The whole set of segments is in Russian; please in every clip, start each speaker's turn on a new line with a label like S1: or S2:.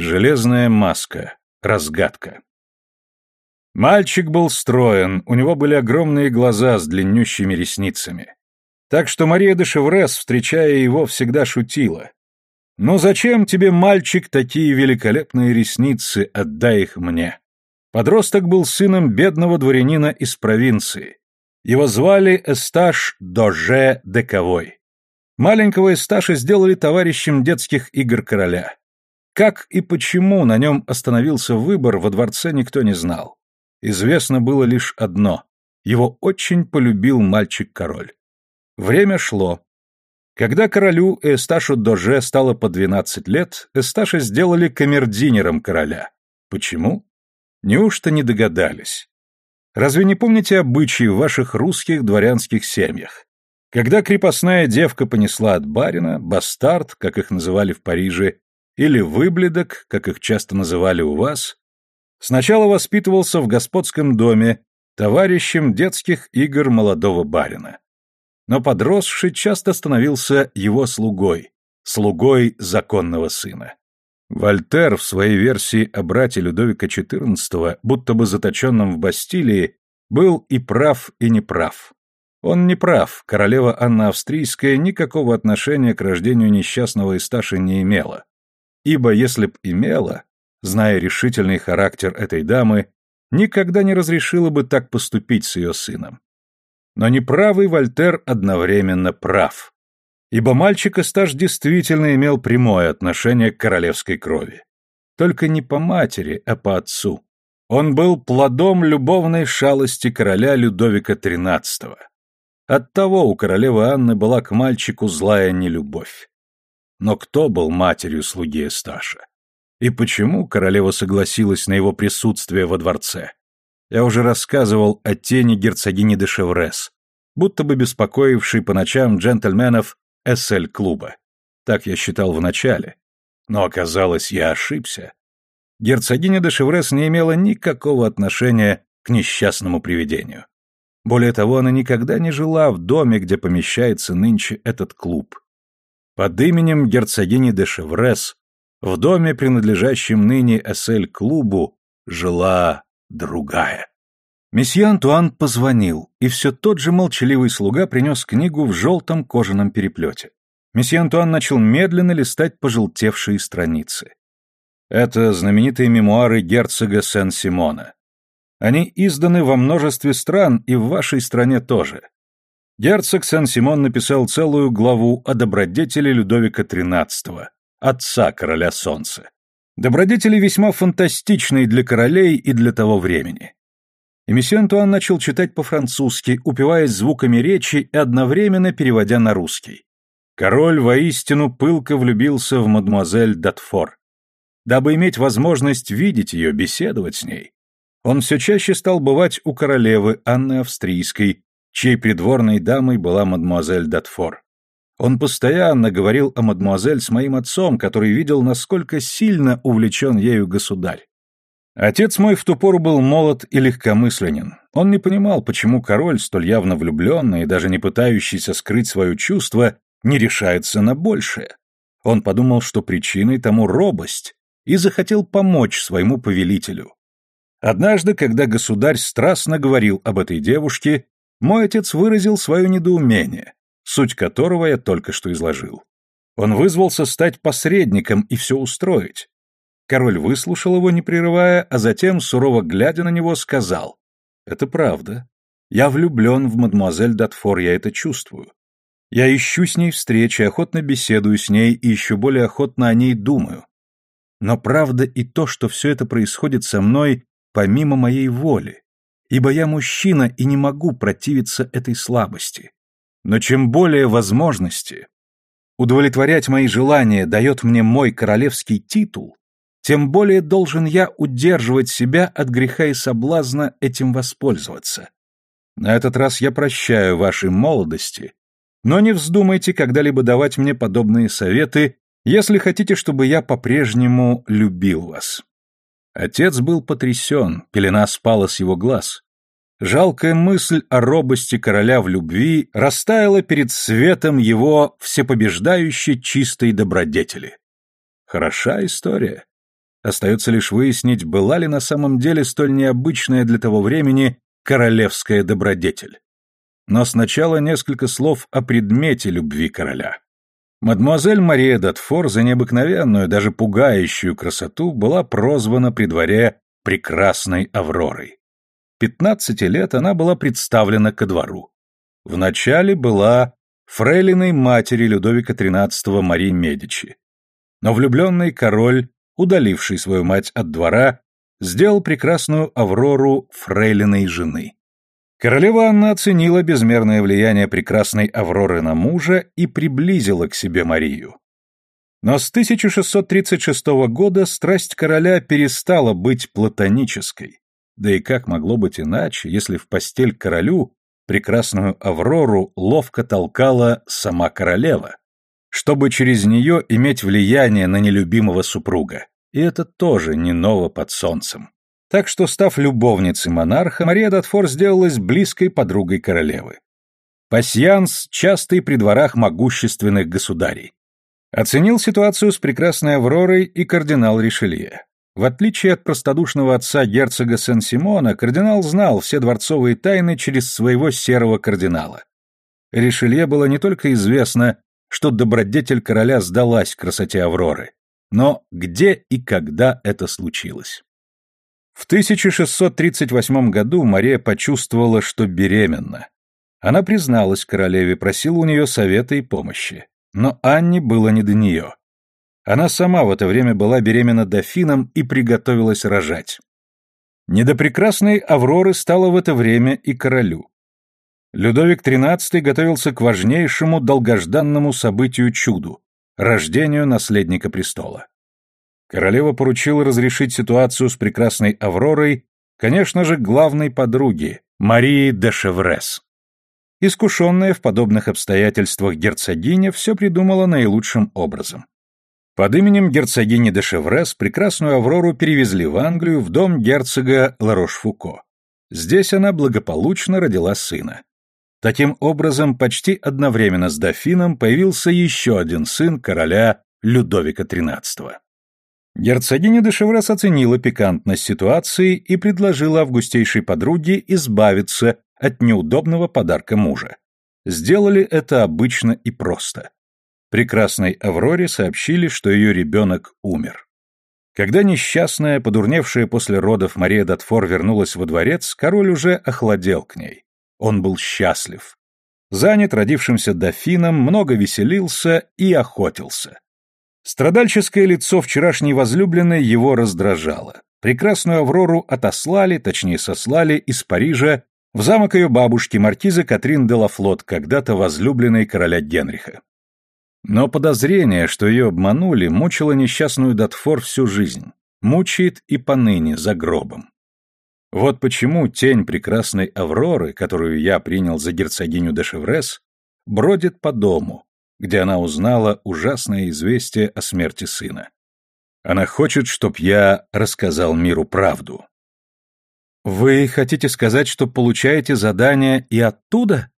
S1: Железная маска. Разгадка. Мальчик был строен, у него были огромные глаза с длиннющими ресницами. Так что Мария де Шеврес, встречая его, всегда шутила. «Ну зачем тебе, мальчик, такие великолепные ресницы, отдай их мне?» Подросток был сыном бедного дворянина из провинции. Его звали Эсташ Доже Дековой. Маленького Эсташа сделали товарищем детских игр короля. Как и почему на нем остановился выбор, во дворце никто не знал. Известно было лишь одно — его очень полюбил мальчик-король. Время шло. Когда королю Эсташу Доже стало по 12 лет, Эсташа сделали камердинером короля. Почему? Неужто не догадались? Разве не помните обычаи в ваших русских дворянских семьях? Когда крепостная девка понесла от барина, бастард, как их называли в Париже, или выбледок, как их часто называли у вас, сначала воспитывался в господском доме товарищем детских игр молодого барина. Но подросший часто становился его слугой, слугой законного сына. Вольтер в своей версии о брате Людовика XIV, будто бы заточенном в Бастилии, был и прав, и неправ. Он не прав, королева Анна Австрийская никакого отношения к рождению несчастного Исташи не имела ибо если б имела, зная решительный характер этой дамы, никогда не разрешила бы так поступить с ее сыном. Но неправый Вольтер одновременно прав, ибо мальчик Эстаж действительно имел прямое отношение к королевской крови. Только не по матери, а по отцу. Он был плодом любовной шалости короля Людовика XIII. Оттого у королевы Анны была к мальчику злая нелюбовь. Но кто был матерью слуги Эсташа? И почему королева согласилась на его присутствие во дворце? Я уже рассказывал о тени герцогини де Шеврес, будто бы беспокоившей по ночам джентльменов СЛ-клуба. Так я считал вначале. Но оказалось, я ошибся. Герцогиня де Шеврес не имела никакого отношения к несчастному привидению. Более того, она никогда не жила в доме, где помещается нынче этот клуб. Под именем герцогини де Шеврес в доме, принадлежащем ныне Эссель-клубу, жила другая. Месье Антуан позвонил, и все тот же молчаливый слуга принес книгу в желтом кожаном переплете. Месье Антуан начал медленно листать пожелтевшие страницы. Это знаменитые мемуары герцога Сен-Симона. Они изданы во множестве стран и в вашей стране тоже. Герцог Сен-Симон написал целую главу о добродетели Людовика XIII, отца короля солнца. Добродетели весьма фантастичные для королей и для того времени. И месье Антуан начал читать по-французски, упиваясь звуками речи и одновременно переводя на русский. Король воистину пылко влюбился в мадемуазель Датфор. Дабы иметь возможность видеть ее, беседовать с ней, он все чаще стал бывать у королевы Анны Австрийской, чьей придворной дамой была мадмуазель Датфор. Он постоянно говорил о мадмуазель с моим отцом, который видел, насколько сильно увлечен ею государь. Отец мой в ту пору был молод и легкомысленен. Он не понимал, почему король, столь явно влюбленный и даже не пытающийся скрыть свое чувство, не решается на большее. Он подумал, что причиной тому робость, и захотел помочь своему повелителю. Однажды, когда государь страстно говорил об этой девушке, мой отец выразил свое недоумение, суть которого я только что изложил. Он вызвался стать посредником и все устроить. Король выслушал его, не прерывая, а затем, сурово глядя на него, сказал, «Это правда. Я влюблен в мадемуазель Датфор, я это чувствую. Я ищу с ней встречи, охотно беседую с ней и еще более охотно о ней думаю. Но правда и то, что все это происходит со мной помимо моей воли, ибо я мужчина и не могу противиться этой слабости. Но чем более возможности удовлетворять мои желания дает мне мой королевский титул, тем более должен я удерживать себя от греха и соблазна этим воспользоваться. На этот раз я прощаю вашей молодости, но не вздумайте когда-либо давать мне подобные советы, если хотите, чтобы я по-прежнему любил вас. Отец был потрясен, пелена спала с его глаз. Жалкая мысль о робости короля в любви растаяла перед светом его всепобеждающей чистой добродетели. Хороша история. Остается лишь выяснить, была ли на самом деле столь необычная для того времени королевская добродетель. Но сначала несколько слов о предмете любви короля. Мадемуазель Мария Датфор за необыкновенную, даже пугающую красоту была прозвана при дворе прекрасной Авророй. Пятнадцати лет она была представлена ко двору. Вначале была фрейлиной матери Людовика XIII Марии Медичи. Но влюбленный король, удаливший свою мать от двора, сделал прекрасную Аврору фрейлиной жены. Королева Анна оценила безмерное влияние прекрасной Авроры на мужа и приблизила к себе Марию. Но с 1636 года страсть короля перестала быть платонической. Да и как могло быть иначе, если в постель королю прекрасную Аврору ловко толкала сама королева, чтобы через нее иметь влияние на нелюбимого супруга. И это тоже не ново под солнцем. Так что, став любовницей монарха, Мария Датфор сделалась близкой подругой королевы. Пасьянс, частый при дворах могущественных государей. Оценил ситуацию с прекрасной Авророй и кардинал Ришелье. В отличие от простодушного отца герцога Сен-Симона, кардинал знал все дворцовые тайны через своего серого кардинала. Ришелье было не только известно, что добродетель короля сдалась красоте Авроры, но где и когда это случилось. В 1638 году Мария почувствовала, что беременна. Она призналась королеве, просила у нее совета и помощи. Но Анне было не до нее. Она сама в это время была беременна дофином и приготовилась рожать. Не до прекрасной Авроры стало в это время и королю. Людовик XIII готовился к важнейшему долгожданному событию-чуду – рождению наследника престола. Королева поручила разрешить ситуацию с прекрасной Авророй, конечно же, главной подруге, Марии де Шеврес. Искушенная в подобных обстоятельствах герцогиня все придумала наилучшим образом. Под именем герцогини де Шеврес прекрасную Аврору перевезли в Англию в дом герцога Ларош-Фуко. Здесь она благополучно родила сына. Таким образом, почти одновременно с дофином появился еще один сын короля Людовика XIII. Герцогиня де Шеврес оценила пикантность ситуации и предложила августейшей подруге избавиться от неудобного подарка мужа. Сделали это обычно и просто прекрасной Авроре сообщили, что ее ребенок умер. Когда несчастная, подурневшая после родов Мария Датфор вернулась во дворец, король уже охладел к ней. Он был счастлив. Занят родившимся дофином, много веселился и охотился. Страдальческое лицо вчерашней возлюбленной его раздражало. Прекрасную Аврору отослали, точнее сослали, из Парижа в замок ее бабушки, маркизы Катрин де Лафлот, когда-то возлюбленной короля Генриха. Но подозрение, что ее обманули, мучило несчастную Датфор всю жизнь. Мучает и поныне за гробом. Вот почему тень прекрасной Авроры, которую я принял за герцогиню де Шеврес, бродит по дому, где она узнала ужасное известие о смерти сына. Она хочет, чтоб я рассказал миру правду. Вы хотите сказать, что получаете задание и оттуда?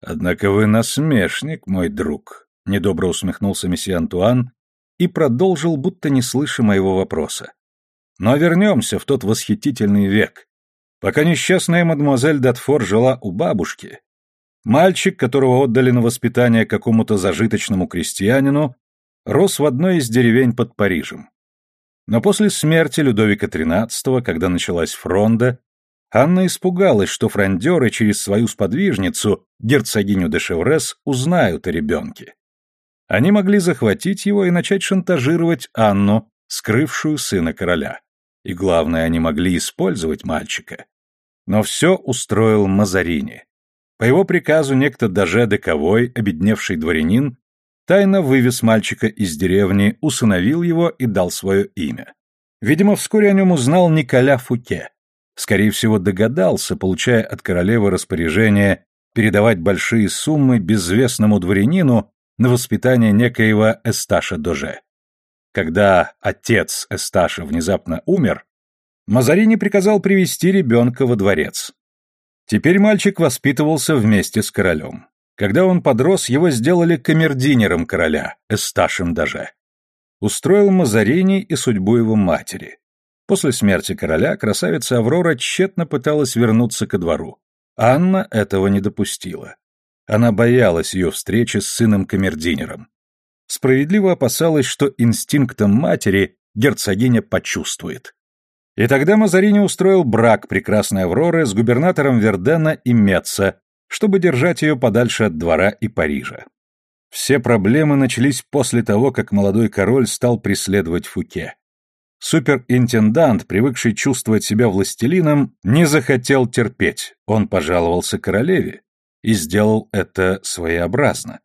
S1: Однако вы насмешник, мой друг, Недобро усмехнулся месье Антуан и продолжил, будто не слыша моего вопроса. Но вернемся в тот восхитительный век. Пока несчастная мадемуазель Датфор жила у бабушки, мальчик, которого отдали на воспитание какому-то зажиточному крестьянину, рос в одной из деревень под Парижем. Но после смерти Людовика XIII, когда началась фронда, Анна испугалась, что фрондеры через свою сподвижницу, герцогиню де Шеврес, узнают о ребенке. Они могли захватить его и начать шантажировать Анну, скрывшую сына короля. И главное, они могли использовать мальчика. Но все устроил Мазарини. По его приказу некто Даже Дековой, обедневший дворянин, тайно вывез мальчика из деревни, усыновил его и дал свое имя. Видимо, вскоре о нем узнал Николя Фуке. Скорее всего, догадался, получая от королевы распоряжение передавать большие суммы безвестному дворянину, на воспитание некоего Эсташа Доже. Когда отец Эсташа внезапно умер, Мазарини приказал привести ребенка во дворец. Теперь мальчик воспитывался вместе с королем. Когда он подрос, его сделали камердинером короля, Эсташем Доже. устроил Мазарини и судьбу его матери. После смерти короля красавица Аврора тщетно пыталась вернуться ко двору. Анна этого не допустила. Она боялась ее встречи с сыном-камердинером. Справедливо опасалась, что инстинктом матери герцогиня почувствует. И тогда Мазарини устроил брак прекрасной Авроры с губернатором Вердена и Меца, чтобы держать ее подальше от двора и Парижа. Все проблемы начались после того, как молодой король стал преследовать Фуке. Суперинтендант, привыкший чувствовать себя властелином, не захотел терпеть. Он пожаловался королеве и сделал это своеобразно.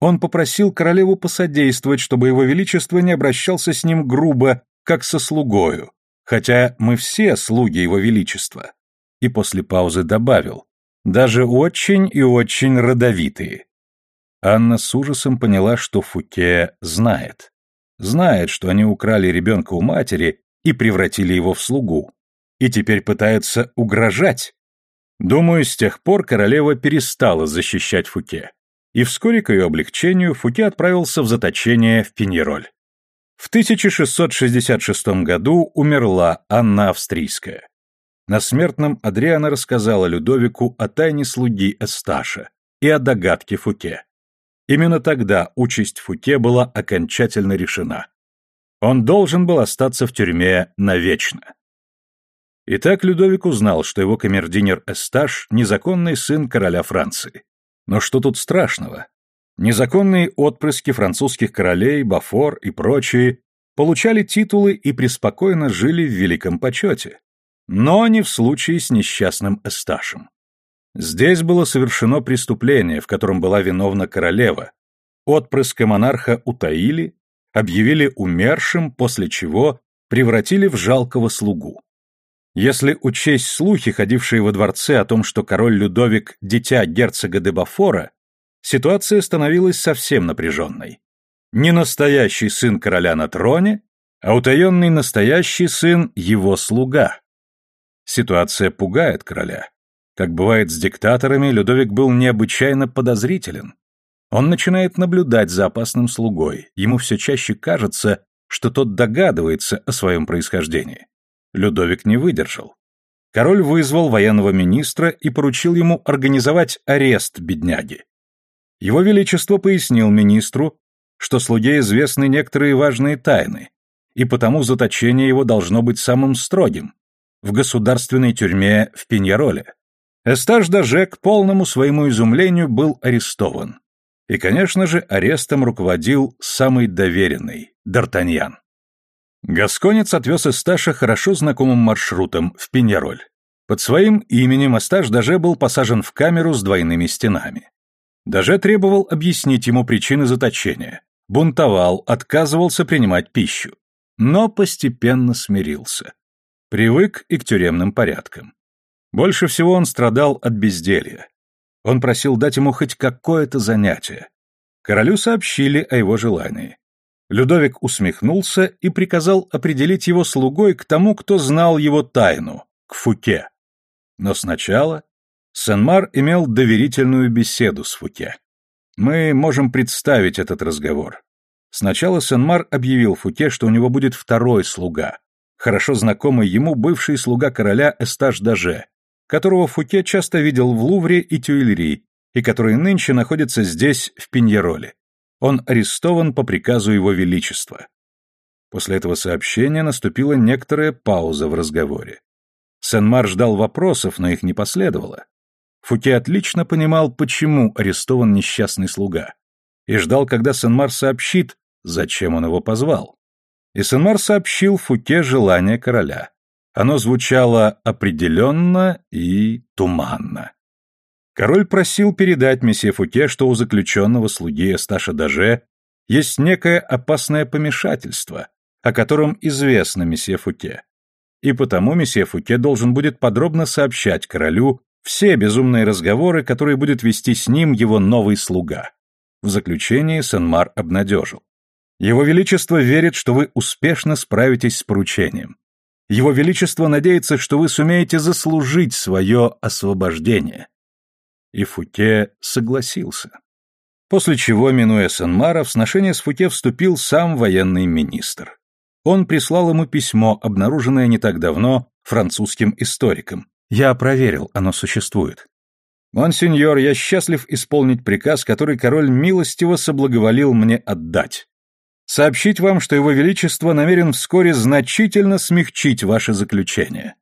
S1: Он попросил королеву посодействовать, чтобы его величество не обращался с ним грубо, как со слугою, хотя мы все слуги его величества. И после паузы добавил, даже очень и очень родовитые. Анна с ужасом поняла, что Фуке знает. Знает, что они украли ребенка у матери и превратили его в слугу. И теперь пытаются угрожать. Думаю, с тех пор королева перестала защищать Фуке. И вскоре к ее облегчению Фуке отправился в заточение в Пиньероль. В 1666 году умерла Анна Австрийская. На смертном одре она рассказала Людовику о тайне слуги Эсташа и о догадке Фуке. Именно тогда участь Фуке была окончательно решена. Он должен был остаться в тюрьме навечно. Итак, Людовик узнал, что его камердинер Эсташ – незаконный сын короля Франции. Но что тут страшного? Незаконные отпрыски французских королей, Бафор и прочие получали титулы и преспокойно жили в великом почете. Но не в случае с несчастным Эсташем. Здесь было совершено преступление, в котором была виновна королева. Отпрыска монарха утаили, объявили умершим, после чего превратили в жалкого слугу. Если учесть слухи, ходившие во дворце о том, что король Людовик – дитя герцога де Бафора, ситуация становилась совсем напряженной. Не настоящий сын короля на троне, а утаенный настоящий сын – его слуга. Ситуация пугает короля. Как бывает с диктаторами, Людовик был необычайно подозрителен. Он начинает наблюдать за опасным слугой, ему все чаще кажется, что тот догадывается о своем происхождении. Людовик не выдержал. Король вызвал военного министра и поручил ему организовать арест бедняги. Его Величество пояснил министру, что слуге известны некоторые важные тайны, и потому заточение его должно быть самым строгим, в государственной тюрьме в Пиньяроле. Эстаж Даже к полному своему изумлению был арестован. И, конечно же, арестом руководил самый доверенный – Д'Артаньян. Гасконец отвез Эсташа хорошо знакомым маршрутом в Пиньяроль. Под своим именем Эсташ Даже был посажен в камеру с двойными стенами. Даже требовал объяснить ему причины заточения, бунтовал, отказывался принимать пищу. Но постепенно смирился. Привык и к тюремным порядкам. Больше всего он страдал от безделья. Он просил дать ему хоть какое-то занятие. Королю сообщили о его желании. Людовик усмехнулся и приказал определить его слугой к тому, кто знал его тайну, к Фуке. Но сначала Сен-Мар имел доверительную беседу с Фуке. Мы можем представить этот разговор. Сначала Сен-Мар объявил Фуке, что у него будет второй слуга, хорошо знакомый ему бывший слуга короля Эстаж Даже, которого Фуке часто видел в Лувре и Тюильри, и который нынче находится здесь, в Пиньероле. Он арестован по приказу его величества. После этого сообщения наступила некоторая пауза в разговоре. Сен-Мар ждал вопросов, но их не последовало. Фуке отлично понимал, почему арестован несчастный слуга, и ждал, когда Сен-Мар сообщит, зачем он его позвал. И Сен-Мар сообщил Фуке желание короля. Оно звучало определенно и туманно. Король просил передать месье Фуке, что у заключенного слуги Эсташа Даже есть некое опасное помешательство, о котором известно месье Фуке. И потому месье Фуке должен будет подробно сообщать королю все безумные разговоры, которые будет вести с ним его новый слуга. В заключении Сен-Мар обнадежил. Его Величество верит, что вы успешно справитесь с поручением. Его Величество надеется, что вы сумеете заслужить свое освобождение». И Фуке согласился. После чего, минуя Сен-Мара, в сношение с Фуке вступил сам военный министр. Он прислал ему письмо, обнаруженное не так давно французским историком. Я проверил, оно существует. «Монсеньор, я счастлив исполнить приказ, который король милостиво соблаговолил мне отдать. Сообщить вам, что его величество намерен вскоре значительно смягчить ваше заключение.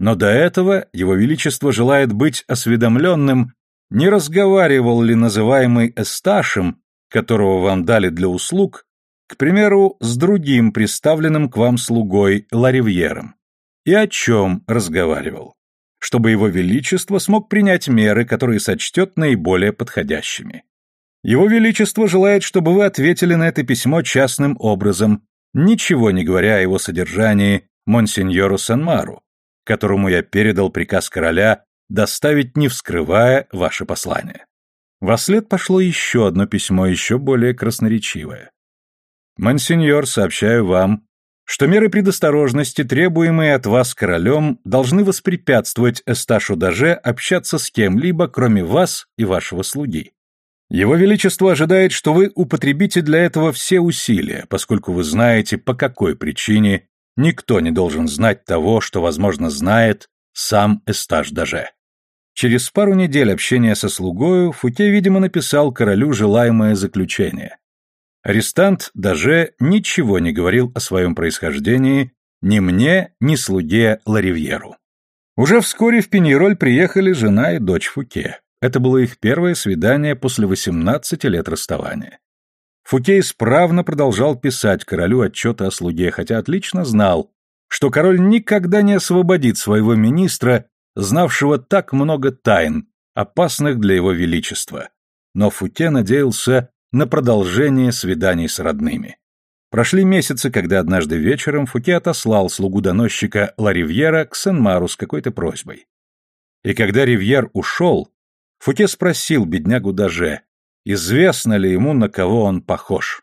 S1: Но до этого его величество желает быть осведомленным, не разговаривал ли называемый Эсташем, которого вам дали для услуг, к примеру, с другим представленным к вам слугой Ларивьером, и о чем разговаривал, чтобы его величество смог принять меры, которые сочтет наиболее подходящими. Его величество желает, чтобы вы ответили на это письмо частным образом, ничего не говоря о его содержании монсеньору Санмару, которому я передал приказ короля доставить, не вскрывая, ваше послание. Во след пошло еще одно письмо, еще более красноречивое. «Монсеньор, сообщаю вам, что меры предосторожности, требуемые от вас королем, должны воспрепятствовать Эсташу Даже общаться с кем-либо, кроме вас и вашего слуги. Его Величество ожидает, что вы употребите для этого все усилия, поскольку вы знаете, по какой причине Никто не должен знать того, что, возможно, знает сам Эстаж Даже. Через пару недель общения со слугою Футе, видимо, написал королю желаемое заключение. Арестант Даже ничего не говорил о своем происхождении ни мне, ни слуге Ларивьеру. Уже вскоре в Пеньероль приехали жена и дочь Фуке. Это было их первое свидание после 18 лет расставания. Фуке исправно продолжал писать королю отчеты о слуге, хотя отлично знал, что король никогда не освободит своего министра, знавшего так много тайн, опасных для его величества. Но Фуке надеялся на продолжение свиданий с родными. Прошли месяцы, когда однажды вечером Фуке отослал слугу-доносчика Ларивьера к Сен-Мару с какой-то просьбой. И когда Ривьер ушел, Фуке спросил беднягу Даже, Известно ли ему, на кого он похож?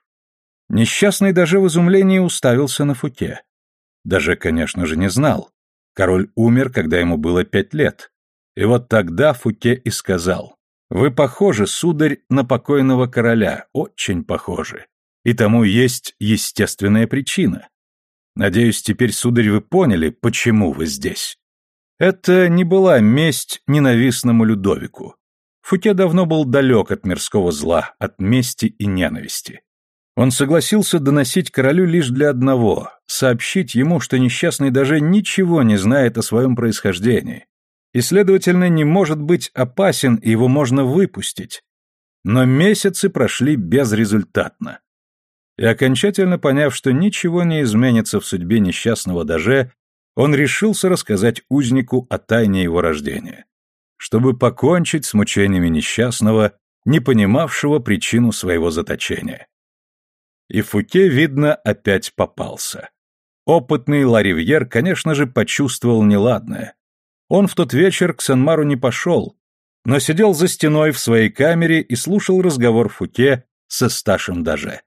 S1: Несчастный даже в изумлении уставился на Фуке. Даже, конечно же, не знал. Король умер, когда ему было пять лет. И вот тогда Фуке и сказал, «Вы похожи, сударь, на покойного короля, очень похожи. И тому есть естественная причина. Надеюсь, теперь, сударь, вы поняли, почему вы здесь». Это не была месть ненавистному Людовику. Фуке давно был далек от мирского зла, от мести и ненависти. Он согласился доносить королю лишь для одного — сообщить ему, что несчастный даже ничего не знает о своем происхождении, и, следовательно, не может быть опасен, и его можно выпустить. Но месяцы прошли безрезультатно. И окончательно поняв, что ничего не изменится в судьбе несчастного Даже, он решился рассказать узнику о тайне его рождения чтобы покончить с мучениями несчастного, не понимавшего причину своего заточения. И Фуке, видно, опять попался. Опытный Ларивьер, конечно же, почувствовал неладное. Он в тот вечер к Санмару не пошел, но сидел за стеной в своей камере и слушал разговор Фуке со Сташем Даже.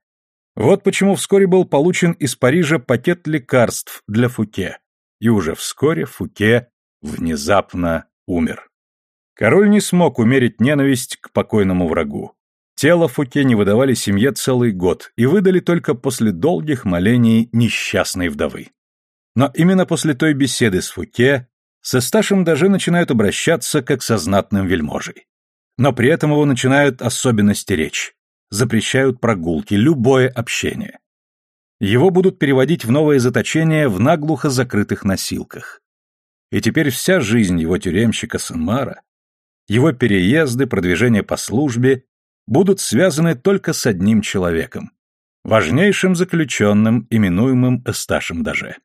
S1: Вот почему вскоре был получен из Парижа пакет лекарств для Фуке, и уже вскоре Фуке внезапно умер. Король не смог умерить ненависть к покойному врагу. Тело Фуке не выдавали семье целый год и выдали только после долгих молений несчастной вдовы. Но именно после той беседы с Фуке со Сташем даже начинают обращаться как со знатным вельможей. Но при этом его начинают особенно стеречь. Запрещают прогулки, любое общение. Его будут переводить в новое заточение в наглухо закрытых носилках. И теперь вся жизнь его тюремщика Санмара его переезды, продвижение по службе будут связаны только с одним человеком, важнейшим заключенным, именуемым Эсташем Даже.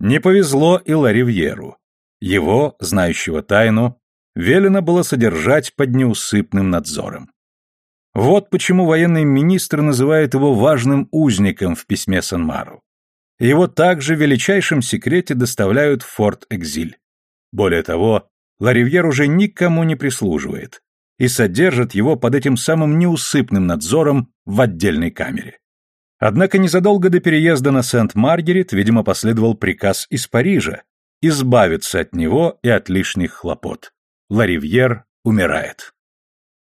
S1: Не повезло и Ларивьеру. Его, знающего тайну, велено было содержать под неусыпным надзором. Вот почему военный министр называет его важным узником в письме Санмару. Его также в величайшем секрете доставляют в форт Экзиль. Более того, Ларивьер уже никому не прислуживает и содержит его под этим самым неусыпным надзором в отдельной камере. Однако незадолго до переезда на Сент-Маргерит, видимо, последовал приказ из Парижа избавиться от него и от лишних хлопот. Ларивьер умирает.